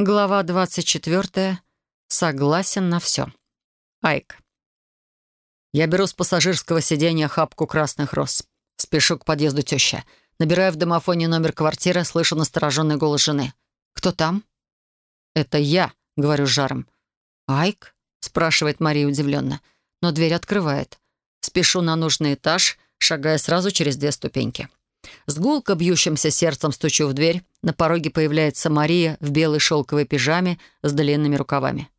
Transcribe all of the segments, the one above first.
Глава 24. Согласен на все. Айк. Я беру с пассажирского сиденья хапку красных роз. Спешу к подъезду теща. Набираю в домофоне номер квартиры, слышу настороженный голос жены. «Кто там?» «Это я», — говорю с жаром. «Айк?» — спрашивает Мария удивленно. Но дверь открывает. Спешу на нужный этаж, шагая сразу через две ступеньки. С гулко бьющимся сердцем стучу в дверь. На пороге появляется Мария в белой шелковой пижаме с длинными рукавами.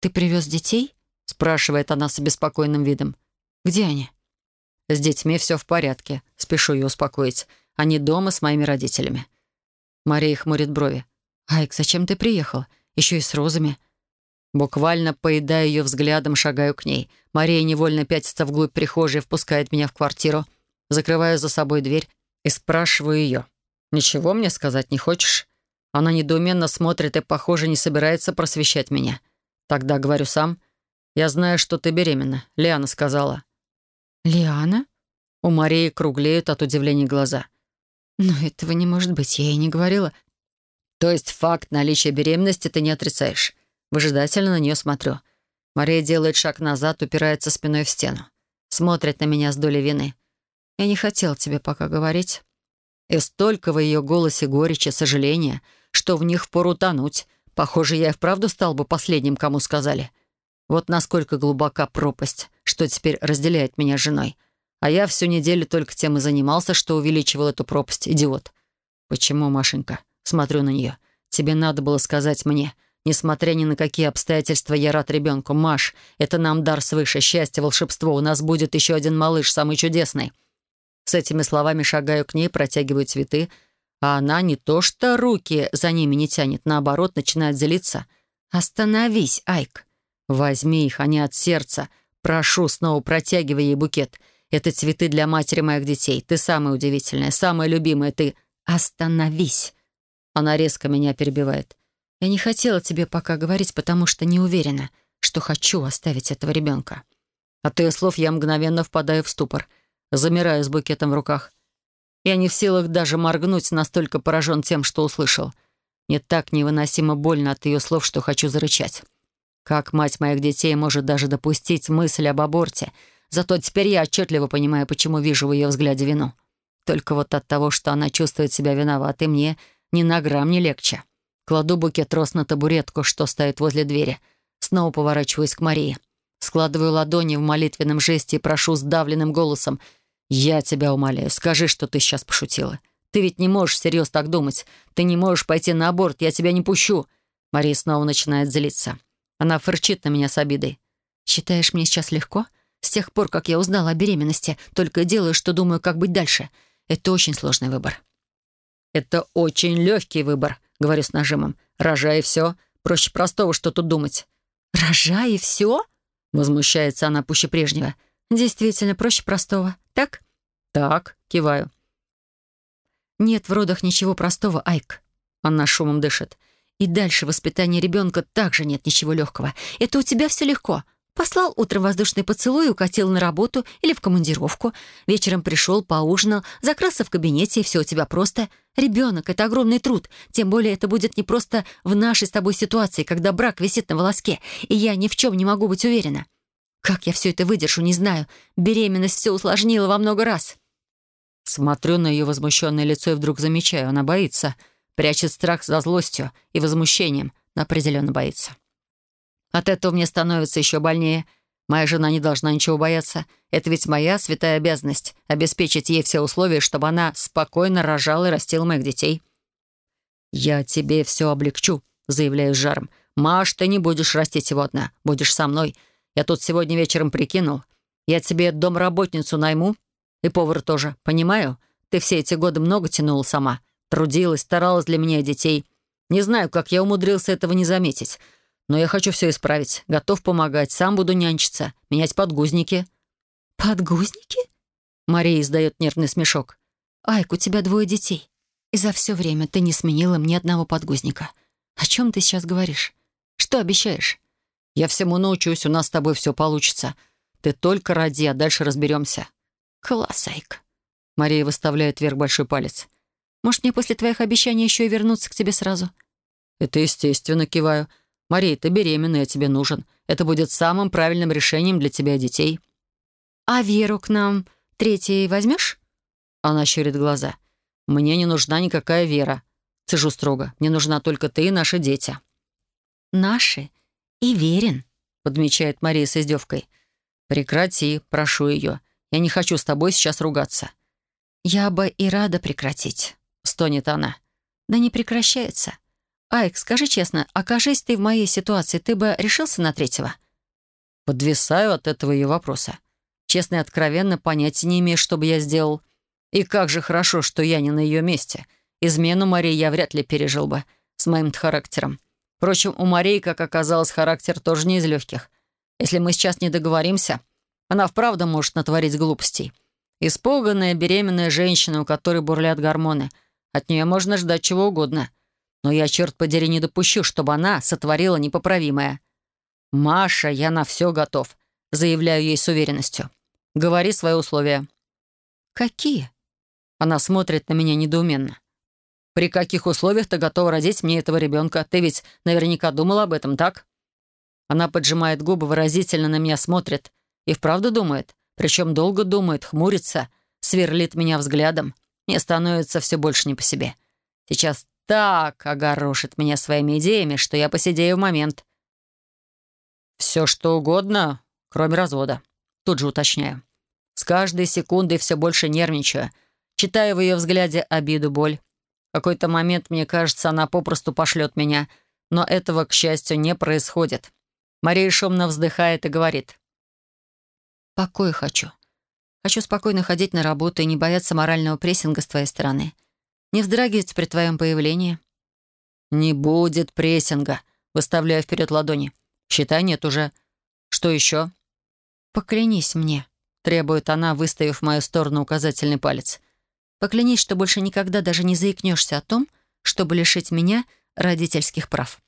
«Ты привез детей?» — спрашивает она с обеспокоенным видом. «Где они?» «С детьми все в порядке», — спешу ее успокоить. «Они дома с моими родителями». Мария хмурит брови. «Айк, зачем ты приехал? Еще и с розами». Буквально поедая ее взглядом, шагаю к ней. Мария невольно пятится вглубь прихожей, впускает меня в квартиру. Закрываю за собой дверь и спрашиваю ее. «Ничего мне сказать не хочешь?» Она недоуменно смотрит и, похоже, не собирается просвещать меня. Тогда говорю сам. «Я знаю, что ты беременна», — Лиана сказала. «Лиана?» У Марии круглеют от удивления глаза. «Но этого не может быть, я ей не говорила». «То есть факт наличия беременности ты не отрицаешь?» Выжидательно на нее смотрю. Мария делает шаг назад, упирается спиной в стену. Смотрит на меня с долей вины. Я не хотел тебе пока говорить. И столько в ее голосе горечи, сожаления, что в них впору тонуть. Похоже, я и вправду стал бы последним, кому сказали. Вот насколько глубока пропасть, что теперь разделяет меня с женой. А я всю неделю только тем и занимался, что увеличивал эту пропасть, идиот. Почему, Машенька? Смотрю на нее. Тебе надо было сказать мне. Несмотря ни на какие обстоятельства, я рад ребенку. Маш, это нам дар свыше, счастье, волшебство. У нас будет еще один малыш, самый чудесный. С этими словами шагаю к ней, протягиваю цветы, а она не то что руки за ними не тянет, наоборот, начинает злиться. «Остановись, Айк! Возьми их, они от сердца. Прошу, снова протягивай ей букет. Это цветы для матери моих детей. Ты самая удивительная, самая любимая. Ты остановись!» Она резко меня перебивает. «Я не хотела тебе пока говорить, потому что не уверена, что хочу оставить этого ребенка». От ее слов я мгновенно впадаю в ступор — Замираю с букетом в руках. Я не в силах даже моргнуть, настолько поражен тем, что услышал. Мне так невыносимо больно от ее слов, что хочу зарычать. Как мать моих детей может даже допустить мысль об аборте? Зато теперь я отчетливо понимаю, почему вижу в ее взгляде вину. Только вот от того, что она чувствует себя виноватой, мне ни на грамм не легче. Кладу букет роз на табуретку, что стоит возле двери. Снова поворачиваюсь к Марии. Складываю ладони в молитвенном жесте и прошу сдавленным голосом — «Я тебя умоляю, скажи, что ты сейчас пошутила. Ты ведь не можешь всерьез так думать. Ты не можешь пойти на аборт, я тебя не пущу». Мария снова начинает злиться. Она фырчит на меня с обидой. «Считаешь, мне сейчас легко? С тех пор, как я узнала о беременности, только делаю, что думаю, как быть дальше. Это очень сложный выбор». «Это очень легкий выбор», — говорю с нажимом. «Рожай и все. Проще простого, что тут думать». «Рожай и все?» — возмущается она пуще прежнего. «Действительно, проще простого. Так?» «Так», — киваю. «Нет в родах ничего простого, Айк». Она шумом дышит. «И дальше воспитания ребенка также нет ничего легкого. Это у тебя все легко. Послал утром воздушный поцелуй, укатил на работу или в командировку. Вечером пришел, поужинал, закрылся в кабинете, и все у тебя просто. Ребенок — это огромный труд. Тем более это будет не просто в нашей с тобой ситуации, когда брак висит на волоске, и я ни в чем не могу быть уверена. Как я все это выдержу, не знаю. Беременность все усложнила во много раз. Смотрю на ее возмущенное лицо и вдруг замечаю, она боится. Прячет страх за злостью и возмущением, но определенно боится. От этого мне становится еще больнее. Моя жена не должна ничего бояться. Это ведь моя святая обязанность — обеспечить ей все условия, чтобы она спокойно рожала и растила моих детей. «Я тебе все облегчу», — заявляю с жаром. «Маш, ты не будешь растить его одна. Будешь со мной. Я тут сегодня вечером прикинул. Я тебе домработницу найму. И повар тоже. Понимаю? Ты все эти годы много тянула сама. Трудилась, старалась для меня и детей. Не знаю, как я умудрился этого не заметить. Но я хочу все исправить. Готов помогать. Сам буду нянчиться. Менять подгузники». «Подгузники?» Мария издает нервный смешок. «Айк, у тебя двое детей. И за все время ты не сменила мне одного подгузника. О чем ты сейчас говоришь? Что обещаешь?» Я всему научусь, у нас с тобой все получится. Ты только ради, а дальше разберемся». «Класс, Айк». Мария выставляет вверх большой палец. «Может, мне после твоих обещаний еще и вернуться к тебе сразу?» «Это естественно», — киваю. «Мария, ты беременна, я тебе нужен. Это будет самым правильным решением для тебя и детей». «А Веру к нам третьей возьмешь?» Она щурит глаза. «Мне не нужна никакая Вера». Цежу строго. «Мне нужна только ты и наши дети». «Наши и Верин», — подмечает Мария с издевкой. «Прекрати, прошу ее. Я не хочу с тобой сейчас ругаться». «Я бы и рада прекратить», — стонет она. «Да не прекращается. Айк, скажи честно, окажись ты в моей ситуации, ты бы решился на третьего?» Подвисаю от этого ее вопроса. Честно и откровенно понятия не имею, что бы я сделал. И как же хорошо, что я не на ее месте. Измену Марии я вряд ли пережил бы с моим характером. Впрочем, у Марии, как оказалось, характер тоже не из легких. Если мы сейчас не договоримся, она вправду может натворить глупостей. Испуганная беременная женщина, у которой бурлят гормоны. От нее можно ждать чего угодно — но я, черт подери, не допущу, чтобы она сотворила непоправимое. «Маша, я на все готов», — заявляю ей с уверенностью. «Говори свои условия». «Какие?» Она смотрит на меня недоуменно. «При каких условиях ты готова родить мне этого ребенка? Ты ведь наверняка думала об этом, так?» Она поджимает губы, выразительно на меня смотрит. И вправду думает. Причем долго думает, хмурится, сверлит меня взглядом. Мне становится все больше не по себе. Сейчас так огорошит меня своими идеями, что я посидею в момент. Все что угодно, кроме развода. Тут же уточняю. С каждой секундой все больше нервничаю. Читаю в ее взгляде обиду, боль. Какой-то момент, мне кажется, она попросту пошлет меня. Но этого, к счастью, не происходит. Мария шумно вздыхает и говорит. «Покой хочу. Хочу спокойно ходить на работу и не бояться морального прессинга с твоей стороны не вздрагивать при твоем появлении». «Не будет прессинга», — выставляя вперед ладони. «Считай, нет уже. Что еще?» «Поклянись мне», — требует она, выставив в мою сторону указательный палец. «Поклянись, что больше никогда даже не заикнешься о том, чтобы лишить меня родительских прав».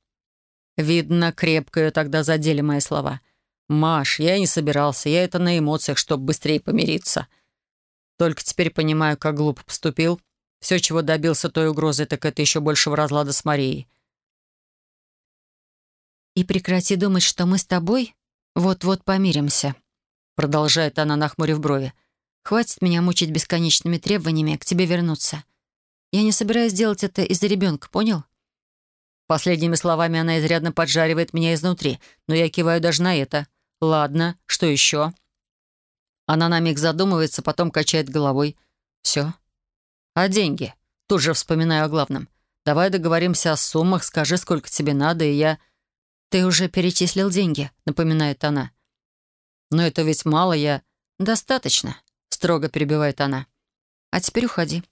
Видно, крепко ее тогда задели мои слова. «Маш, я и не собирался. Я это на эмоциях, чтобы быстрее помириться. Только теперь понимаю, как глупо поступил. Все, чего добился той угрозы, так это еще большего разлада с Марией. «И прекрати думать, что мы с тобой вот-вот помиримся», продолжает она, нахмурив брови. «Хватит меня мучить бесконечными требованиями к тебе вернуться. Я не собираюсь делать это из-за ребенка, понял?» Последними словами она изрядно поджаривает меня изнутри, но я киваю даже на это. «Ладно, что еще?» Она на миг задумывается, потом качает головой. «Все, «А деньги?» Тут же вспоминаю о главном. «Давай договоримся о суммах, скажи, сколько тебе надо, и я...» «Ты уже перечислил деньги», — напоминает она. «Но это ведь мало, я...» «Достаточно», — строго перебивает она. «А теперь уходи».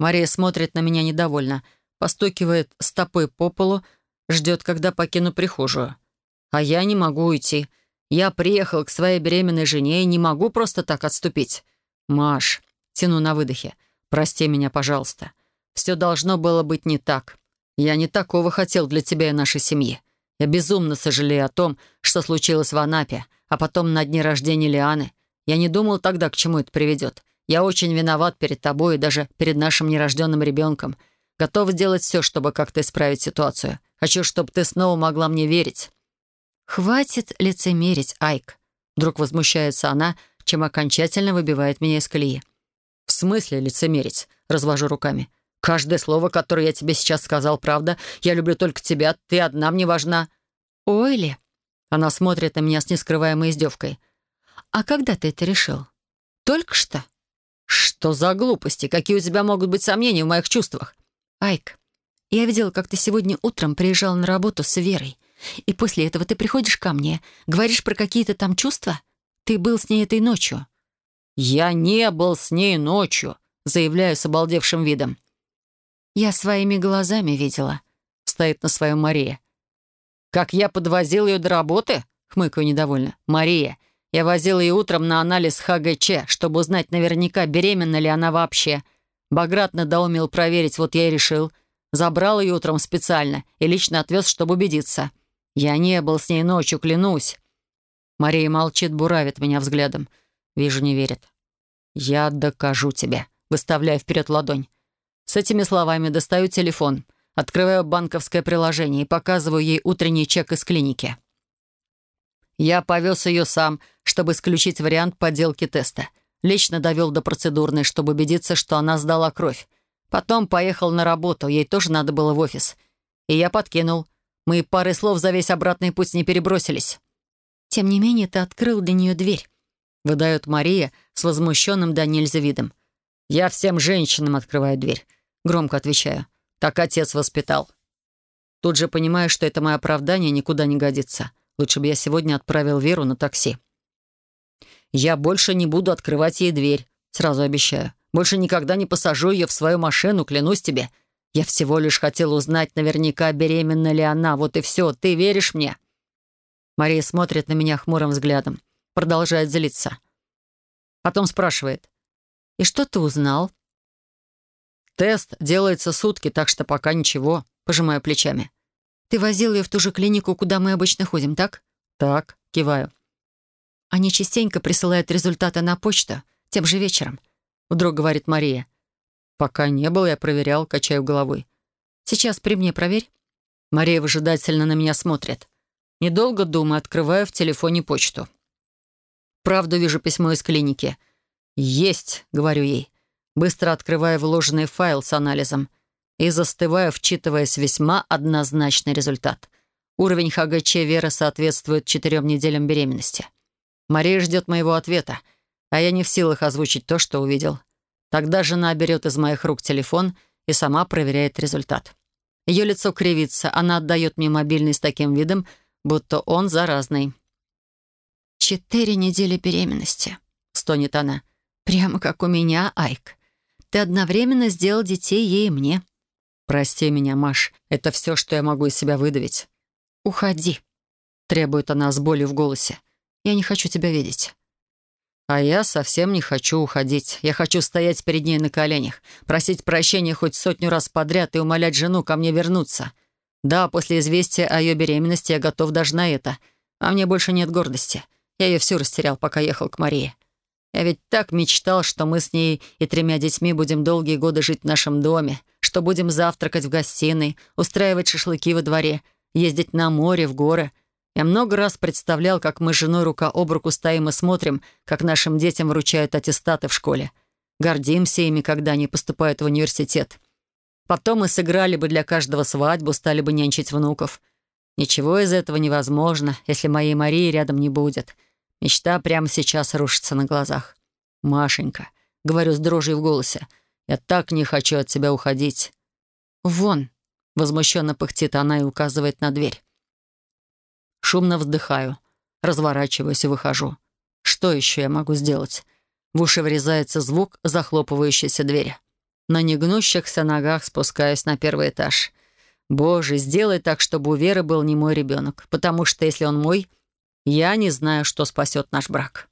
Мария смотрит на меня недовольно, постукивает стопой по полу, ждет, когда покину прихожую. А я не могу уйти. Я приехал к своей беременной жене и не могу просто так отступить. «Маш», — тяну на выдохе, — Прости меня, пожалуйста. Все должно было быть не так. Я не такого хотел для тебя и нашей семьи. Я безумно сожалею о том, что случилось в Анапе, а потом на дне рождения Лианы. Я не думал тогда, к чему это приведет. Я очень виноват перед тобой и даже перед нашим нерожденным ребенком. Готов сделать все, чтобы как-то исправить ситуацию. Хочу, чтобы ты снова могла мне верить». «Хватит лицемерить, Айк», — вдруг возмущается она, чем окончательно выбивает меня из колеи. «В смысле лицемерить?» — развожу руками. «Каждое слово, которое я тебе сейчас сказал, правда. Я люблю только тебя, ты одна мне важна». «Ой ли?» Она смотрит на меня с нескрываемой издевкой. «А когда ты это решил? Только что?» «Что за глупости? Какие у тебя могут быть сомнения в моих чувствах?» «Айк, я видела, как ты сегодня утром приезжал на работу с Верой. И после этого ты приходишь ко мне, говоришь про какие-то там чувства? Ты был с ней этой ночью. «Я не был с ней ночью», — заявляю с обалдевшим видом. «Я своими глазами видела», — стоит на своем Мария. «Как я подвозил ее до работы?» — хмыкаю недовольно. «Мария, я возил ее утром на анализ ХГЧ, чтобы узнать наверняка, беременна ли она вообще. Баграт надоумил проверить, вот я и решил. Забрал ее утром специально и лично отвез, чтобы убедиться. Я не был с ней ночью, клянусь». Мария молчит, буравит меня взглядом. Вижу, не верит. «Я докажу тебе», — выставляя вперед ладонь. С этими словами достаю телефон. Открываю банковское приложение и показываю ей утренний чек из клиники. Я повез ее сам, чтобы исключить вариант подделки теста. Лично довел до процедурной, чтобы убедиться, что она сдала кровь. Потом поехал на работу, ей тоже надо было в офис. И я подкинул. Мы пары слов за весь обратный путь не перебросились. «Тем не менее, ты открыл для нее дверь», — выдает Мария с возмущенным до нельзя видом. «Я всем женщинам открываю дверь», — громко отвечаю. «Так отец воспитал». Тут же понимаю, что это мое оправдание никуда не годится. Лучше бы я сегодня отправил Веру на такси. Я больше не буду открывать ей дверь, сразу обещаю. Больше никогда не посажу ее в свою машину, клянусь тебе. Я всего лишь хотел узнать наверняка, беременна ли она. Вот и все. Ты веришь мне?» Мария смотрит на меня хмурым взглядом. Продолжает злиться. Потом спрашивает. «И что ты узнал?» «Тест делается сутки, так что пока ничего», — пожимаю плечами. «Ты возил ее в ту же клинику, куда мы обычно ходим, так?» «Так», — киваю. «Они частенько присылают результаты на почту, тем же вечером», — вдруг говорит Мария. «Пока не было, я проверял, качаю головой». «Сейчас при мне проверь». Мария выжидательно на меня смотрит. Недолго думаю, открываю в телефоне почту. Правду вижу письмо из клиники. «Есть», — говорю ей. Быстро открываю вложенный файл с анализом и застываю, вчитываясь весьма однозначный результат. Уровень ХГЧ Веры соответствует четырем неделям беременности. Мария ждет моего ответа, а я не в силах озвучить то, что увидел. Тогда жена берет из моих рук телефон и сама проверяет результат. Ее лицо кривится, она отдает мне мобильный с таким видом, будто он заразный. «Четыре недели беременности», — стонет она. «Прямо как у меня, Айк. Ты одновременно сделал детей ей и мне». «Прости меня, Маш, это все, что я могу из себя выдавить». «Уходи», — требует она с болью в голосе. «Я не хочу тебя видеть». А я совсем не хочу уходить. Я хочу стоять перед ней на коленях, просить прощения хоть сотню раз подряд и умолять жену ко мне вернуться. Да, после известия о ее беременности я готов даже на это. А мне больше нет гордости. Я ее всю растерял, пока ехал к Марии. Я ведь так мечтал, что мы с ней и тремя детьми будем долгие годы жить в нашем доме, что будем завтракать в гостиной, устраивать шашлыки во дворе, ездить на море, в горы — я много раз представлял, как мы с женой рука об руку стоим и смотрим, как нашим детям вручают аттестаты в школе. Гордимся ими, когда они поступают в университет. Потом мы сыграли бы для каждого свадьбу, стали бы нянчить внуков. Ничего из этого невозможно, если моей Марии рядом не будет. Мечта прямо сейчас рушится на глазах. «Машенька», — говорю с дрожью в голосе, — «я так не хочу от тебя уходить». «Вон», — возмущенно пыхтит она и указывает на дверь. Шумно вздыхаю, разворачиваюсь и выхожу. Что еще я могу сделать? В уши врезается звук захлопывающейся двери. На негнущихся ногах спускаюсь на первый этаж. Боже, сделай так, чтобы у Веры был не мой ребенок, потому что если он мой, я не знаю, что спасет наш брак.